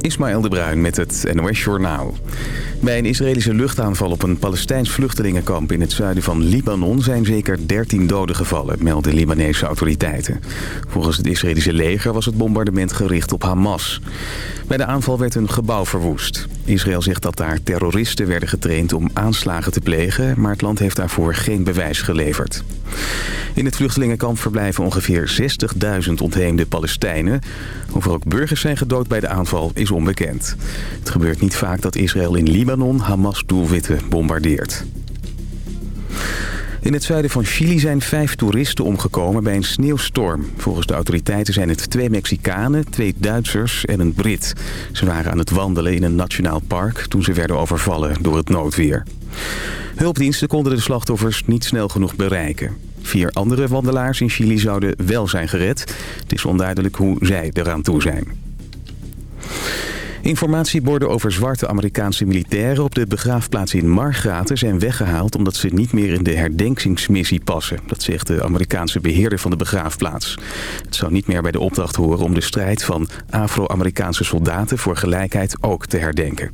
Ismaël de Bruin met het NOS Journaal. Bij een Israëlische luchtaanval op een Palestijns vluchtelingenkamp in het zuiden van Libanon zijn zeker 13 doden gevallen, melden Libanese autoriteiten. Volgens het Israëlische leger was het bombardement gericht op Hamas. Bij de aanval werd een gebouw verwoest. Israël zegt dat daar terroristen werden getraind om aanslagen te plegen, maar het land heeft daarvoor geen bewijs geleverd. In het vluchtelingenkamp verblijven ongeveer 60.000 ontheemde Palestijnen. Er ook burgers zijn gedood bij de aanval is onbekend. Het gebeurt niet vaak dat Israël in Libanon Hamas-doelwitten bombardeert. In het zuiden van Chili zijn vijf toeristen omgekomen bij een sneeuwstorm. Volgens de autoriteiten zijn het twee Mexicanen, twee Duitsers en een Brit. Ze waren aan het wandelen in een nationaal park toen ze werden overvallen door het noodweer. Hulpdiensten konden de slachtoffers niet snel genoeg bereiken. Vier andere wandelaars in Chili zouden wel zijn gered. Het is onduidelijk hoe zij eraan toe zijn. Informatieborden over zwarte Amerikaanse militairen op de begraafplaats in Margraten zijn weggehaald omdat ze niet meer in de herdenkingsmissie passen. Dat zegt de Amerikaanse beheerder van de begraafplaats. Het zou niet meer bij de opdracht horen om de strijd van Afro-Amerikaanse soldaten voor gelijkheid ook te herdenken.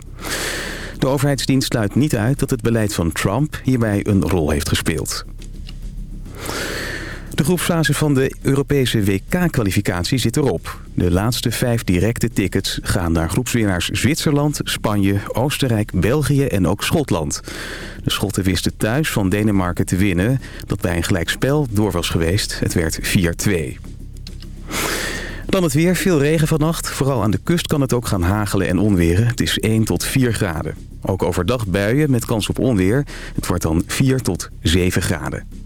De overheidsdienst sluit niet uit dat het beleid van Trump hierbij een rol heeft gespeeld. De groepsfase van de Europese WK-kwalificatie zit erop. De laatste vijf directe tickets gaan naar groepswinnaars Zwitserland, Spanje, Oostenrijk, België en ook Schotland. De Schotten wisten thuis van Denemarken te winnen, dat bij een gelijkspel door was geweest. Het werd 4-2. Dan het weer, veel regen vannacht. Vooral aan de kust kan het ook gaan hagelen en onweren. Het is 1 tot 4 graden. Ook overdag buien met kans op onweer. Het wordt dan 4 tot 7 graden.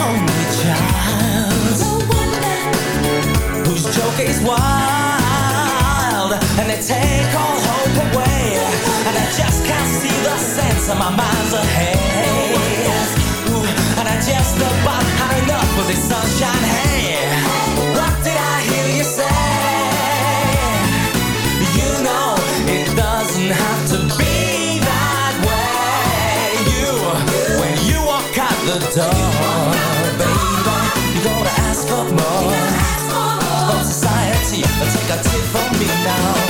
Hungry child whose joke is wild and they take all hope away. And I just can't see the sense of my mind's ahead. Ooh, and I just about had enough of sunshine. Hey, what did I hear you say? You know it doesn't have to be that way. You, when you walk out the door, take a tip me now.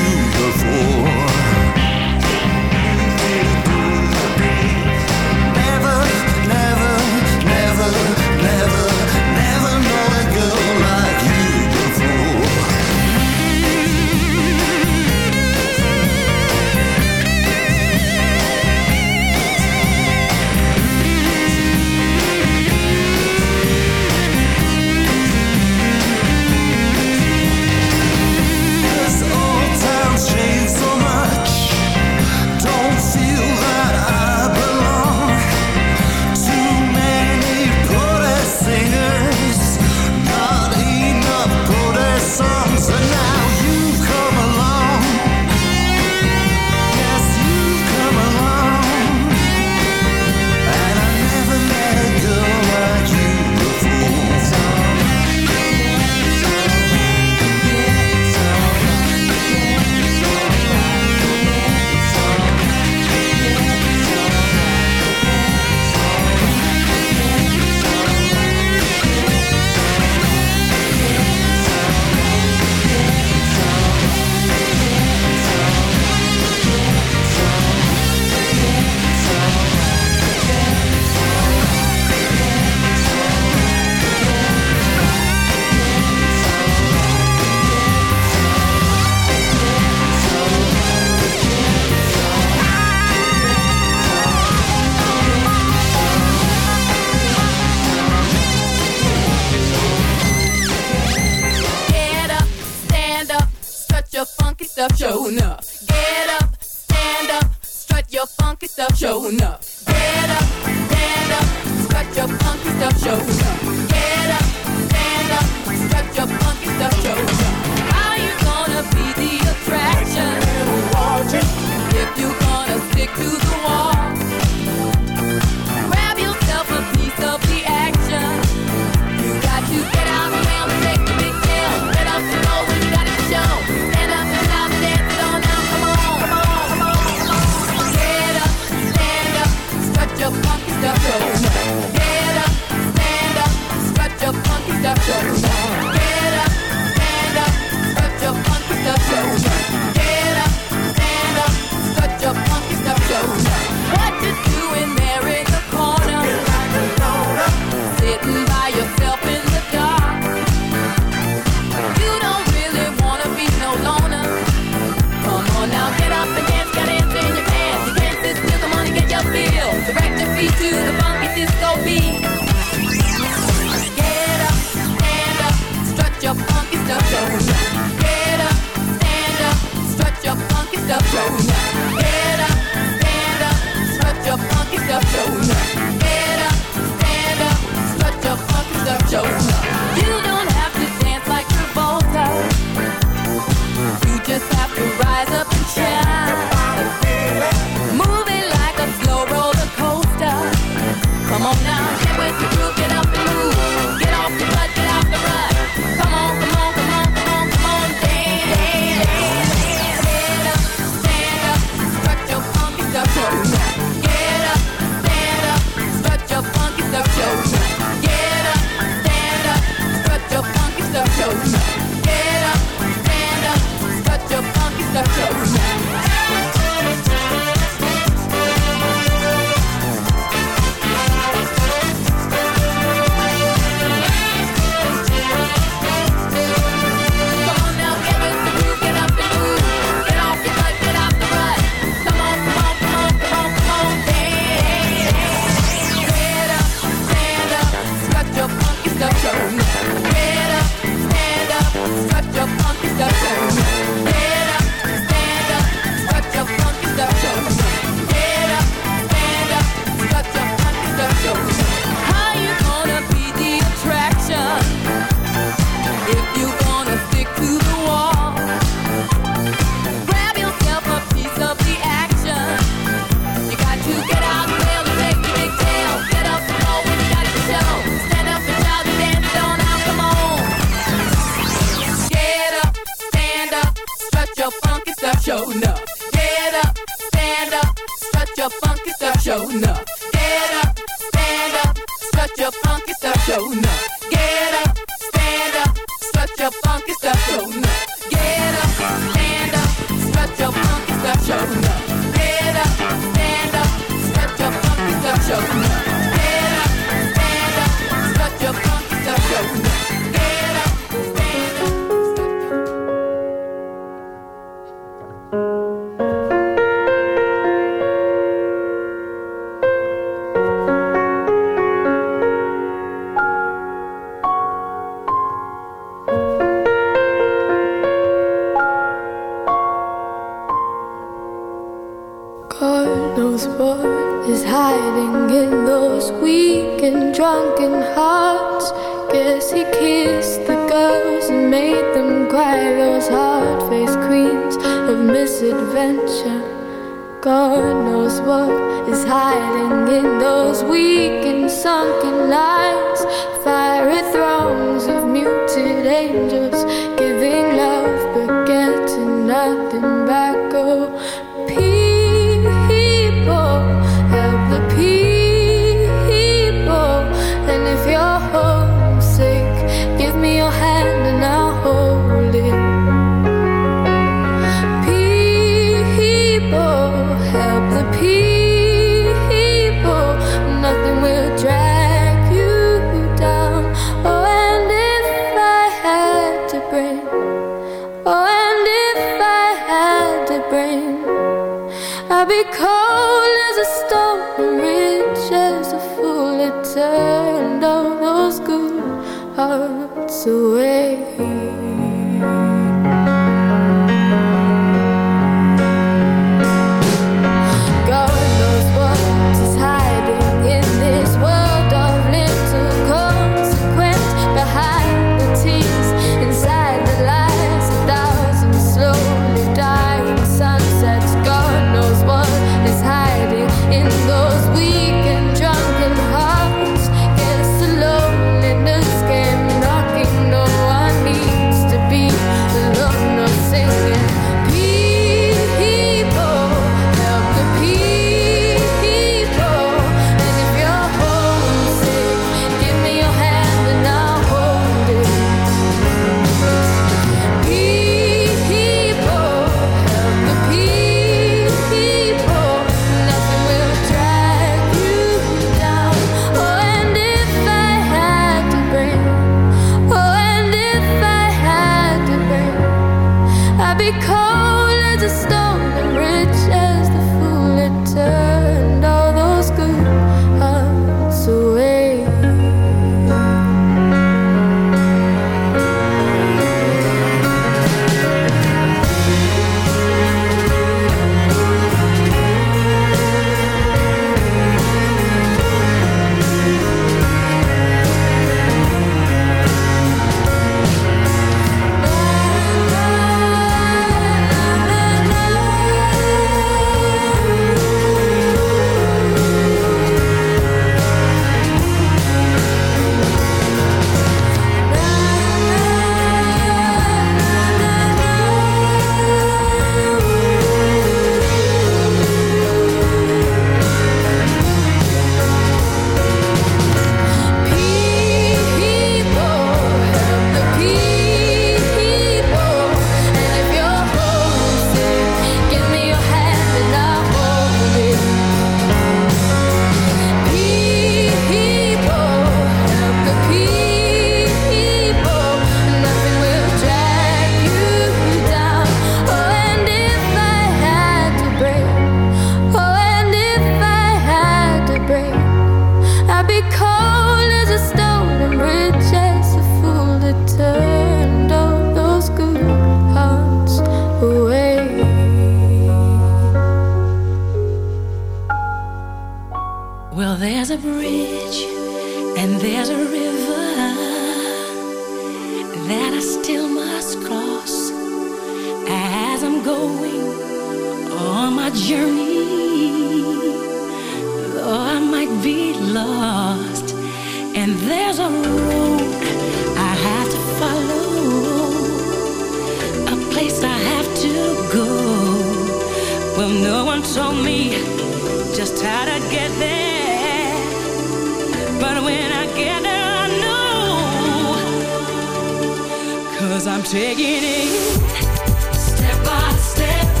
Step by step.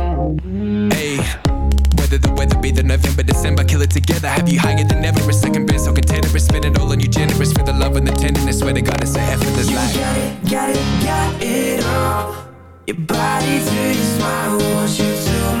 Hey, whether the weather be the November, December, kill it together. Have you higher than ever? A second best, so container, spend it all on you, generous for the love and the tenderness. Swear to God, it's a effortless You life. got it, got it, got it all. Your body to your smile, wants you to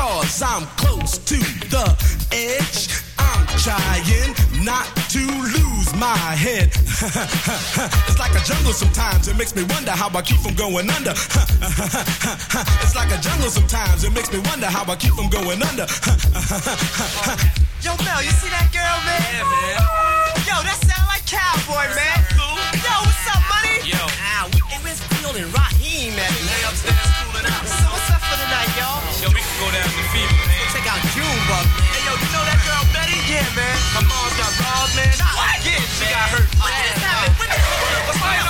cause I'm close to the edge. I'm trying not to lose my head. it's like a jungle sometimes. It makes me wonder how I keep from going under. it's like a jungle sometimes. It makes me wonder how I keep from going under. Yo, Mel, you see that girl, man? Yeah, man. Yo, that sound like cowboy, man. Yo, what's up, money? Yo. Ah, we, hey, where's Field and Junebug. Hey, yo, you know that girl Betty? Yeah, man. My mom's got man. What? Yeah, she got hurt. What just happened? What the- What's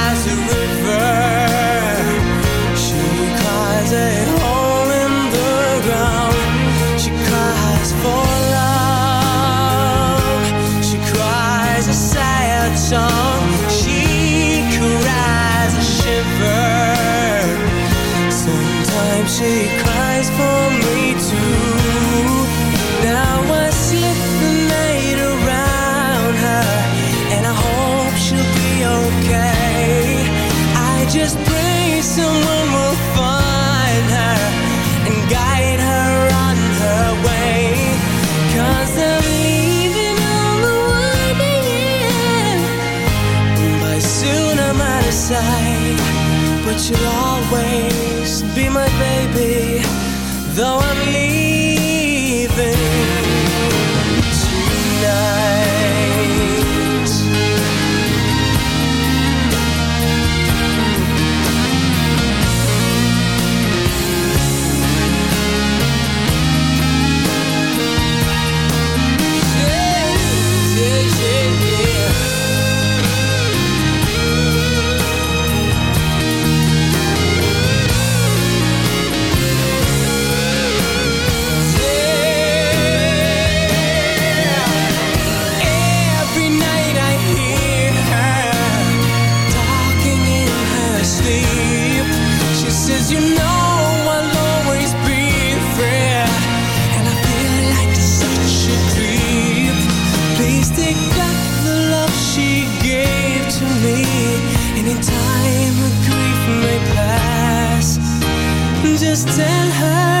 song. She cries a shiver. Sometimes she tell her